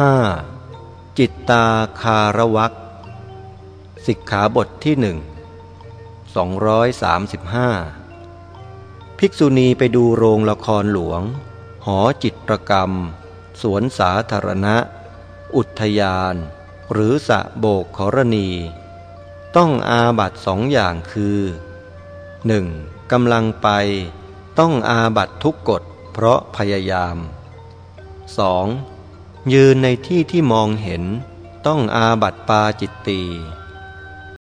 5. จิตตาคารวักสิกขาบทที่หนึ่ง235ภิกษุณีไปดูโรงละครหลวง หอจิตรกรรม สวนสาธารณะ อุทยาน หรือสะโบกขรณี ต้องอาบัตสองอย่างคือ 1. กำลังไป ต้องอาบัตทุกกฎเพราะพยายาม 2. ยืนในที่ที่มองเห็นต้องอาบัตปาจิตตี